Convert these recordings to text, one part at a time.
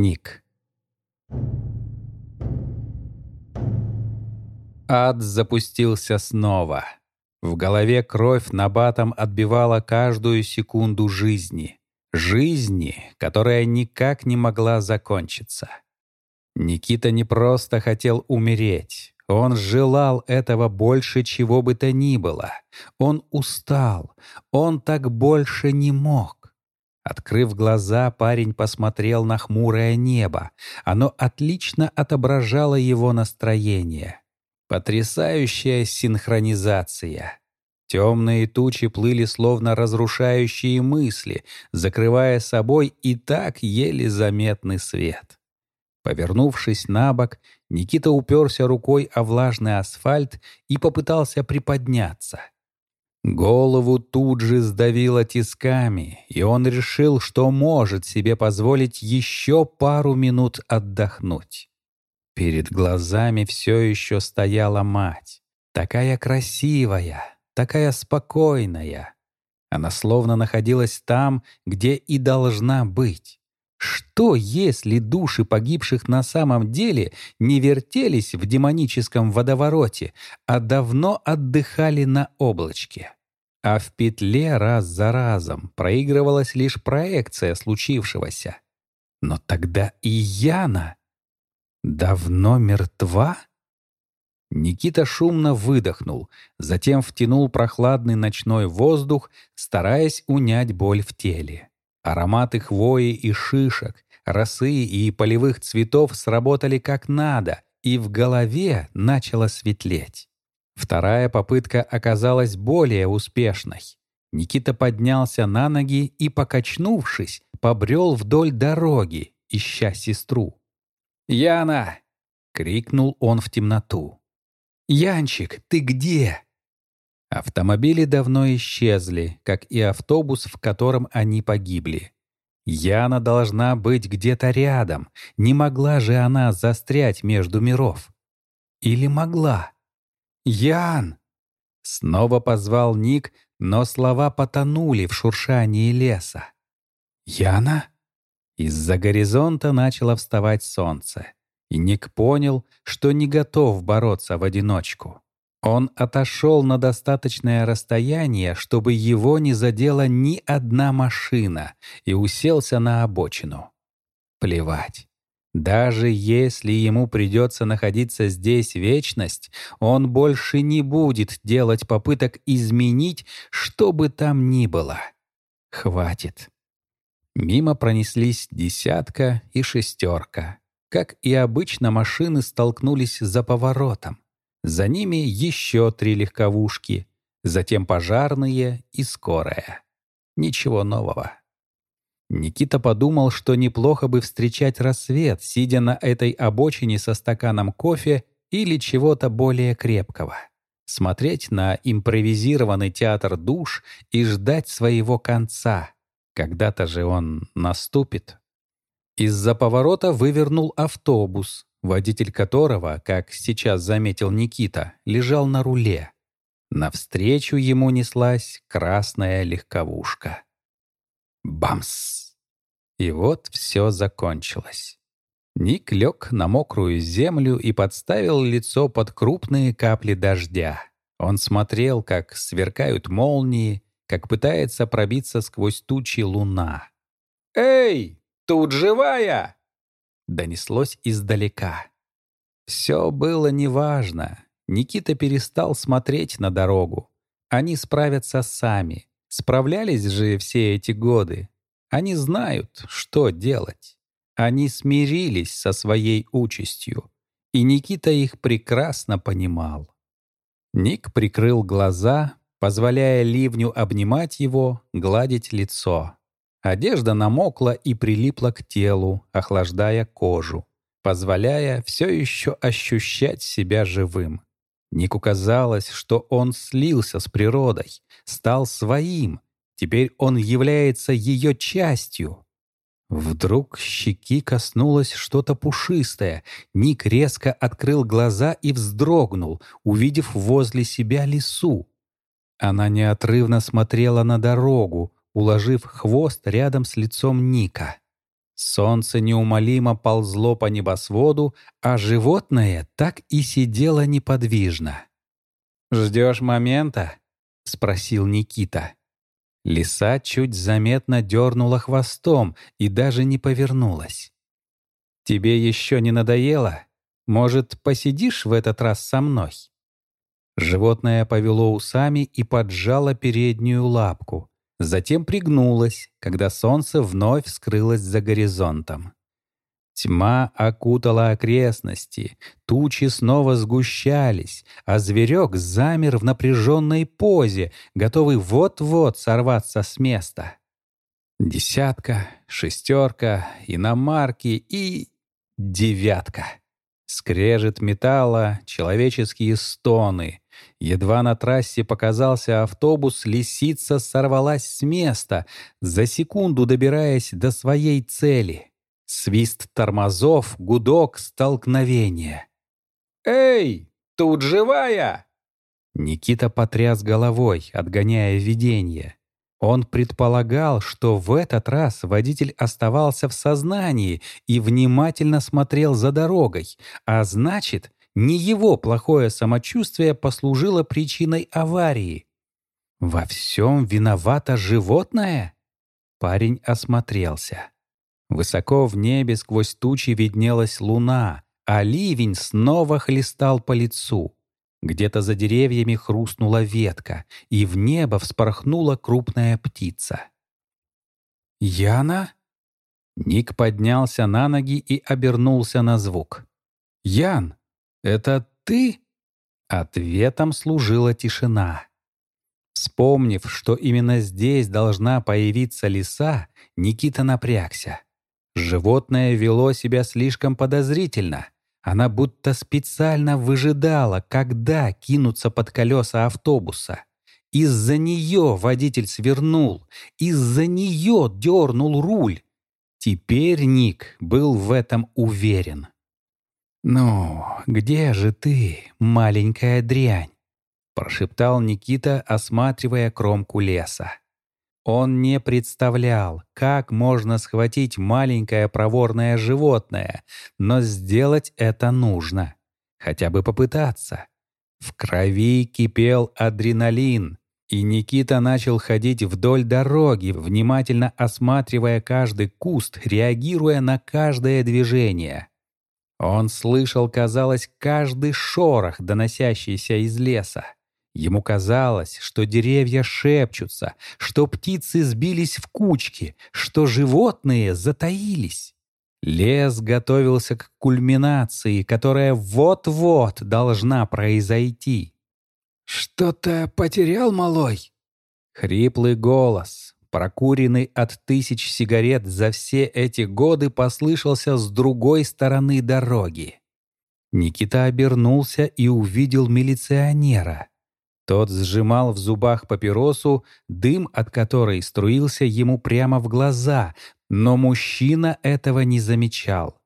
Ник. Ад запустился снова. В голове кровь набатом отбивала каждую секунду жизни. Жизни, которая никак не могла закончиться. Никита не просто хотел умереть. Он желал этого больше чего бы то ни было. Он устал. Он так больше не мог. Открыв глаза, парень посмотрел на хмурое небо. Оно отлично отображало его настроение. Потрясающая синхронизация. Темные тучи плыли словно разрушающие мысли, закрывая собой и так еле заметный свет. Повернувшись на бок, Никита уперся рукой о влажный асфальт и попытался приподняться. Голову тут же сдавило тисками, и он решил, что может себе позволить еще пару минут отдохнуть. Перед глазами все еще стояла мать. Такая красивая, такая спокойная. Она словно находилась там, где и должна быть. Что, если души погибших на самом деле не вертелись в демоническом водовороте, а давно отдыхали на облачке? А в петле раз за разом проигрывалась лишь проекция случившегося. Но тогда и Яна давно мертва? Никита шумно выдохнул, затем втянул прохладный ночной воздух, стараясь унять боль в теле. Ароматы хвои и шишек, росы и полевых цветов сработали как надо, и в голове начало светлеть. Вторая попытка оказалась более успешной. Никита поднялся на ноги и, покачнувшись, побрел вдоль дороги, ища сестру. «Яна!» — крикнул он в темноту. «Янчик, ты где?» Автомобили давно исчезли, как и автобус, в котором они погибли. Яна должна быть где-то рядом. Не могла же она застрять между миров. Или могла? «Ян!» Снова позвал Ник, но слова потонули в шуршании леса. «Яна?» Из-за горизонта начало вставать солнце, и Ник понял, что не готов бороться в одиночку. Он отошел на достаточное расстояние, чтобы его не задела ни одна машина, и уселся на обочину. Плевать. Даже если ему придется находиться здесь вечность, он больше не будет делать попыток изменить, что бы там ни было. Хватит. Мимо пронеслись десятка и шестерка. Как и обычно, машины столкнулись за поворотом. За ними еще три легковушки, затем пожарные и скорая. Ничего нового. Никита подумал, что неплохо бы встречать рассвет, сидя на этой обочине со стаканом кофе или чего-то более крепкого. Смотреть на импровизированный театр душ и ждать своего конца. Когда-то же он наступит. Из-за поворота вывернул автобус, водитель которого, как сейчас заметил Никита, лежал на руле. Навстречу ему неслась красная легковушка. Бамс! И вот все закончилось. Ник лег на мокрую землю и подставил лицо под крупные капли дождя. Он смотрел, как сверкают молнии, как пытается пробиться сквозь тучи луна. «Эй, тут живая!» Донеслось издалека. Все было неважно. Никита перестал смотреть на дорогу. Они справятся сами. Справлялись же все эти годы. Они знают, что делать. Они смирились со своей участью. И Никита их прекрасно понимал. Ник прикрыл глаза, позволяя ливню обнимать его, гладить лицо. Одежда намокла и прилипла к телу, охлаждая кожу, позволяя все еще ощущать себя живым. Нику казалось, что он слился с природой, стал своим, теперь он является ее частью. Вдруг щеки коснулось что-то пушистое. Ник резко открыл глаза и вздрогнул, увидев возле себя лису. Она неотрывно смотрела на дорогу, уложив хвост рядом с лицом Ника. Солнце неумолимо ползло по небосводу, а животное так и сидело неподвижно. «Ждешь момента?» — спросил Никита. Лиса чуть заметно дернула хвостом и даже не повернулась. «Тебе еще не надоело? Может, посидишь в этот раз со мной?» Животное повело усами и поджало переднюю лапку. Затем пригнулось, когда солнце вновь скрылось за горизонтом. Тьма окутала окрестности, тучи снова сгущались, а зверек замер в напряженной позе, готовый вот-вот сорваться с места. Десятка, шестерка, иномарки и... девятка. Скрежет металла, человеческие стоны. Едва на трассе показался автобус, лисица сорвалась с места, за секунду добираясь до своей цели. Свист тормозов, гудок, столкновение. «Эй, тут живая!» Никита потряс головой, отгоняя видение. Он предполагал, что в этот раз водитель оставался в сознании и внимательно смотрел за дорогой, а значит, не его плохое самочувствие послужило причиной аварии. Во всем виновато животное? Парень осмотрелся. Высоко в небе сквозь тучи виднелась луна, а ливень снова хлестал по лицу. Где-то за деревьями хрустнула ветка, и в небо вспорхнула крупная птица. «Яна?» Ник поднялся на ноги и обернулся на звук. «Ян, это ты?» Ответом служила тишина. Вспомнив, что именно здесь должна появиться лиса, Никита напрягся. Животное вело себя слишком подозрительно — она будто специально выжидала, когда кинуться под колеса автобуса. Из-за нее водитель свернул, из-за нее дернул руль. Теперь Ник был в этом уверен. «Ну, где же ты, маленькая дрянь?» — прошептал Никита, осматривая кромку леса. Он не представлял, как можно схватить маленькое проворное животное, но сделать это нужно. Хотя бы попытаться. В крови кипел адреналин, и Никита начал ходить вдоль дороги, внимательно осматривая каждый куст, реагируя на каждое движение. Он слышал, казалось, каждый шорох, доносящийся из леса. Ему казалось, что деревья шепчутся, что птицы сбились в кучки, что животные затаились. Лес готовился к кульминации, которая вот-вот должна произойти. «Что-то потерял, малой?» Хриплый голос, прокуренный от тысяч сигарет за все эти годы, послышался с другой стороны дороги. Никита обернулся и увидел милиционера. Тот сжимал в зубах папиросу, дым от которой струился ему прямо в глаза, но мужчина этого не замечал.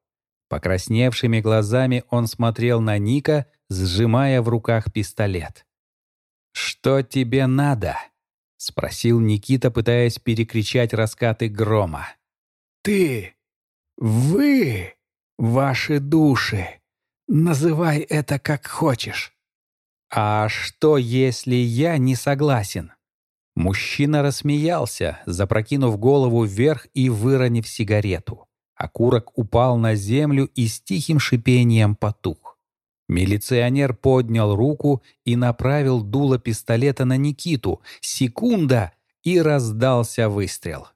Покрасневшими глазами он смотрел на Ника, сжимая в руках пистолет. «Что тебе надо?» — спросил Никита, пытаясь перекричать раскаты грома. «Ты! Вы! Ваши души! Называй это как хочешь!» «А что, если я не согласен?» Мужчина рассмеялся, запрокинув голову вверх и выронив сигарету. Окурок упал на землю и с тихим шипением потух. Милиционер поднял руку и направил дуло пистолета на Никиту. Секунда, и раздался выстрел.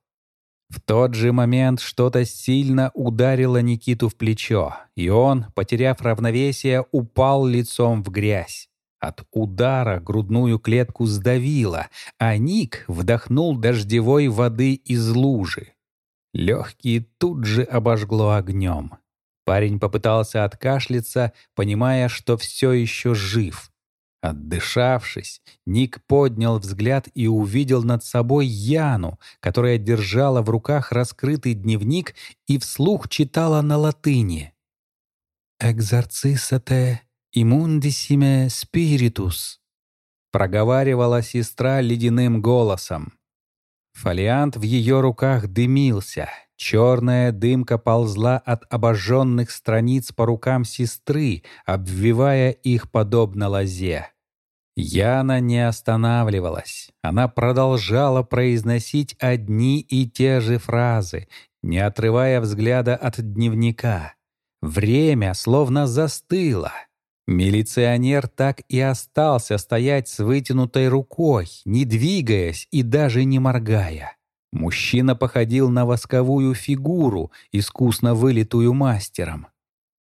В тот же момент что-то сильно ударило Никиту в плечо, и он, потеряв равновесие, упал лицом в грязь. От удара грудную клетку сдавило, а Ник вдохнул дождевой воды из лужи. Легкие тут же обожгло огнем. Парень попытался откашляться, понимая, что все еще жив. Отдышавшись, Ник поднял взгляд и увидел над собой Яну, которая держала в руках раскрытый дневник и вслух читала на латыни. «Экзорцисате «Имундисиме спиритус», — проговаривала сестра ледяным голосом. Фолиант в ее руках дымился. Черная дымка ползла от обожженных страниц по рукам сестры, обвивая их подобно лозе. Яна не останавливалась. Она продолжала произносить одни и те же фразы, не отрывая взгляда от дневника. Время словно застыло. Милиционер так и остался стоять с вытянутой рукой, не двигаясь и даже не моргая. Мужчина походил на восковую фигуру, искусно вылитую мастером.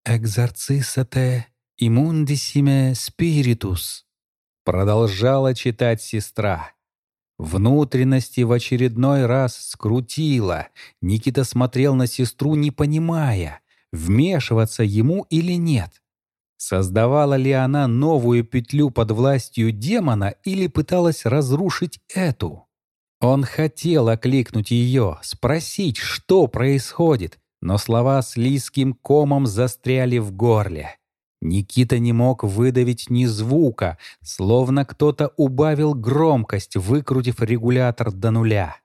«Экзорцисате имундисиме спиритус», продолжала читать сестра. Внутренности в очередной раз скрутило. Никита смотрел на сестру, не понимая, вмешиваться ему или нет. Создавала ли она новую петлю под властью демона или пыталась разрушить эту? Он хотел окликнуть ее, спросить, что происходит, но слова с лиским комом застряли в горле. Никита не мог выдавить ни звука, словно кто-то убавил громкость, выкрутив регулятор до нуля.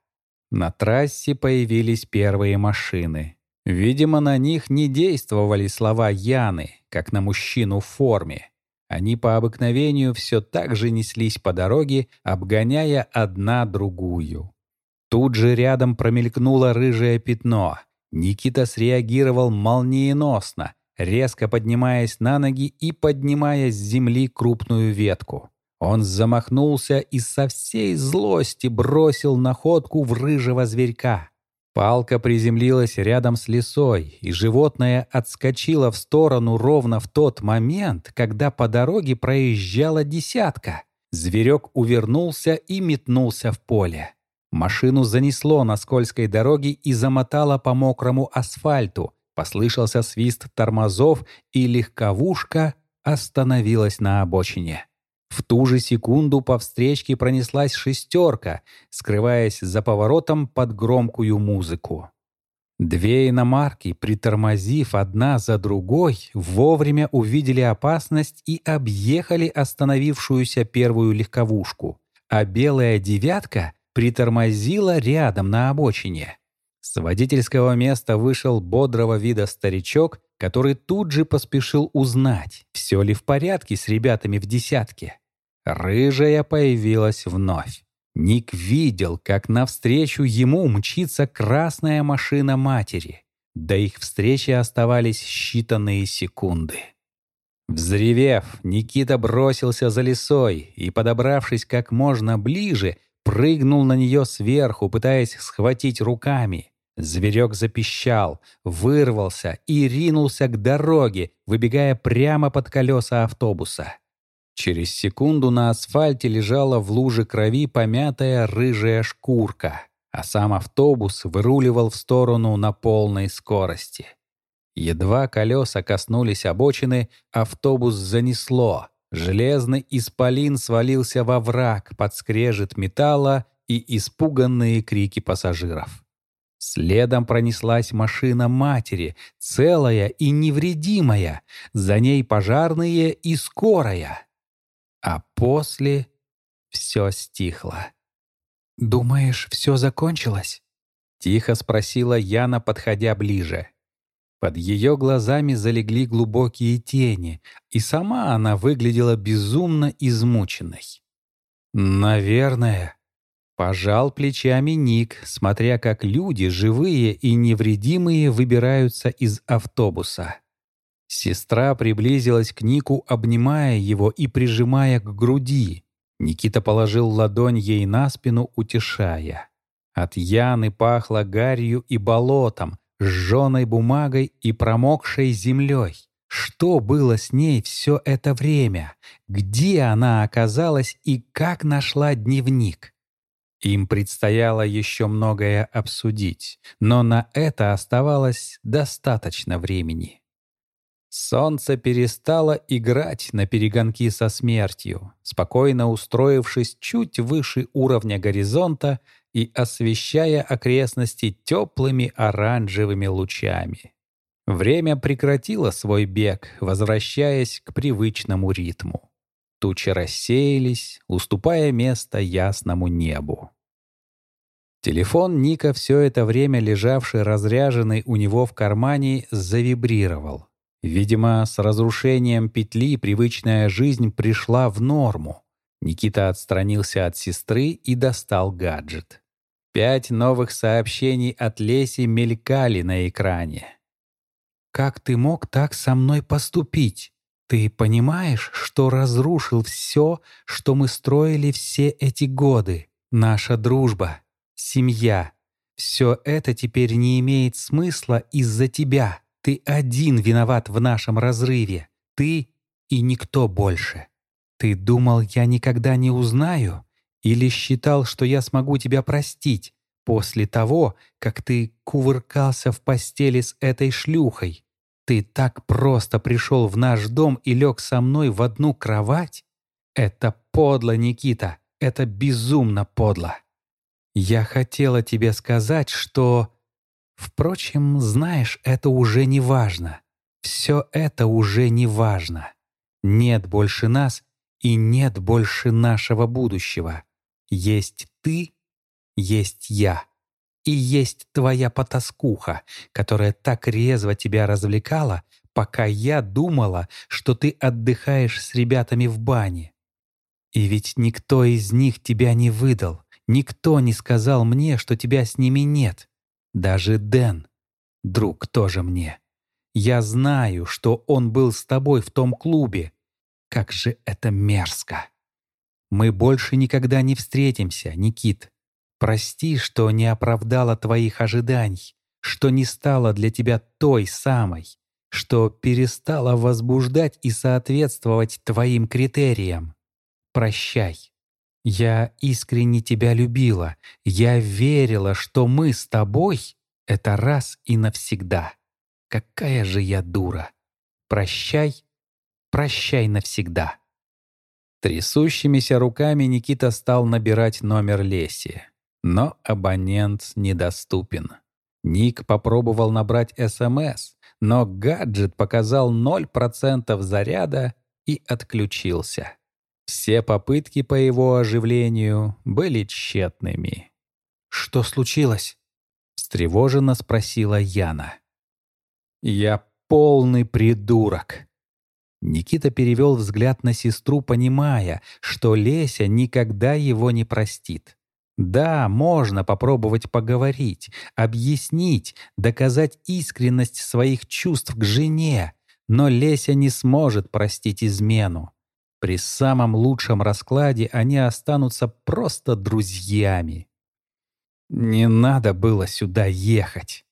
На трассе появились первые машины. Видимо, на них не действовали слова Яны, как на мужчину в форме. Они по обыкновению все так же неслись по дороге, обгоняя одна другую. Тут же рядом промелькнуло рыжее пятно. Никита среагировал молниеносно, резко поднимаясь на ноги и поднимая с земли крупную ветку. Он замахнулся и со всей злости бросил находку в рыжего зверька. Палка приземлилась рядом с лесой, и животное отскочило в сторону ровно в тот момент, когда по дороге проезжала десятка. Зверек увернулся и метнулся в поле. Машину занесло на скользкой дороге и замотало по мокрому асфальту. Послышался свист тормозов, и легковушка остановилась на обочине. В ту же секунду по встречке пронеслась шестерка, скрываясь за поворотом под громкую музыку. Две иномарки, притормозив одна за другой, вовремя увидели опасность и объехали остановившуюся первую легковушку, а белая «девятка» притормозила рядом на обочине. С водительского места вышел бодрого вида старичок, который тут же поспешил узнать, все ли в порядке с ребятами в «десятке». Рыжая появилась вновь. Ник видел, как навстречу ему мчится красная машина матери. До их встречи оставались считанные секунды. Взревев, Никита бросился за лесой и, подобравшись как можно ближе, прыгнул на нее сверху, пытаясь схватить руками. Зверек запищал, вырвался и ринулся к дороге, выбегая прямо под колеса автобуса. Через секунду на асфальте лежала в луже крови помятая рыжая шкурка, а сам автобус выруливал в сторону на полной скорости. Едва колеса коснулись обочины, автобус занесло. Железный исполин свалился во враг под скрежет металла и испуганные крики пассажиров. Следом пронеслась машина матери, целая и невредимая, за ней пожарные и скорая. А после все стихло. «Думаешь, все закончилось?» — тихо спросила Яна, подходя ближе. Под ее глазами залегли глубокие тени, и сама она выглядела безумно измученной. «Наверное», — пожал плечами Ник, смотря как люди, живые и невредимые, выбираются из автобуса. Сестра приблизилась к Нику, обнимая его и прижимая к груди. Никита положил ладонь ей на спину, утешая. От Яны пахло гарью и болотом, сжёной бумагой и промокшей землей. Что было с ней все это время? Где она оказалась и как нашла дневник? Им предстояло еще многое обсудить, но на это оставалось достаточно времени. Солнце перестало играть на перегонки со смертью, спокойно устроившись чуть выше уровня горизонта и освещая окрестности теплыми оранжевыми лучами. Время прекратило свой бег, возвращаясь к привычному ритму. Тучи рассеялись, уступая место ясному небу. Телефон Ника, все это время лежавший разряженный у него в кармане, завибрировал. Видимо, с разрушением петли привычная жизнь пришла в норму. Никита отстранился от сестры и достал гаджет. Пять новых сообщений от Леси мелькали на экране. «Как ты мог так со мной поступить? Ты понимаешь, что разрушил все, что мы строили все эти годы? Наша дружба, семья. Все это теперь не имеет смысла из-за тебя. Ты один виноват в нашем разрыве. Ты и никто больше. Ты думал, я никогда не узнаю? Или считал, что я смогу тебя простить после того, как ты кувыркался в постели с этой шлюхой? Ты так просто пришел в наш дом и лег со мной в одну кровать? Это подло, Никита. Это безумно подло. Я хотела тебе сказать, что... Впрочем, знаешь, это уже не важно. Все это уже не важно. Нет больше нас и нет больше нашего будущего. Есть ты, есть я. И есть твоя потаскуха, которая так резво тебя развлекала, пока я думала, что ты отдыхаешь с ребятами в бане. И ведь никто из них тебя не выдал, никто не сказал мне, что тебя с ними нет. Даже Дэн, друг тоже мне. Я знаю, что он был с тобой в том клубе. Как же это мерзко. Мы больше никогда не встретимся, Никит. Прости, что не оправдала твоих ожиданий, что не стала для тебя той самой, что перестала возбуждать и соответствовать твоим критериям. Прощай. Я искренне тебя любила. Я верила, что мы с тобой — это раз и навсегда. Какая же я дура. Прощай, прощай навсегда. Трясущимися руками Никита стал набирать номер Леси. Но абонент недоступен. Ник попробовал набрать СМС, но гаджет показал 0% заряда и отключился. Все попытки по его оживлению были тщетными. «Что случилось?» — встревоженно спросила Яна. «Я полный придурок». Никита перевел взгляд на сестру, понимая, что Леся никогда его не простит. Да, можно попробовать поговорить, объяснить, доказать искренность своих чувств к жене, но Леся не сможет простить измену. При самом лучшем раскладе они останутся просто друзьями. «Не надо было сюда ехать»,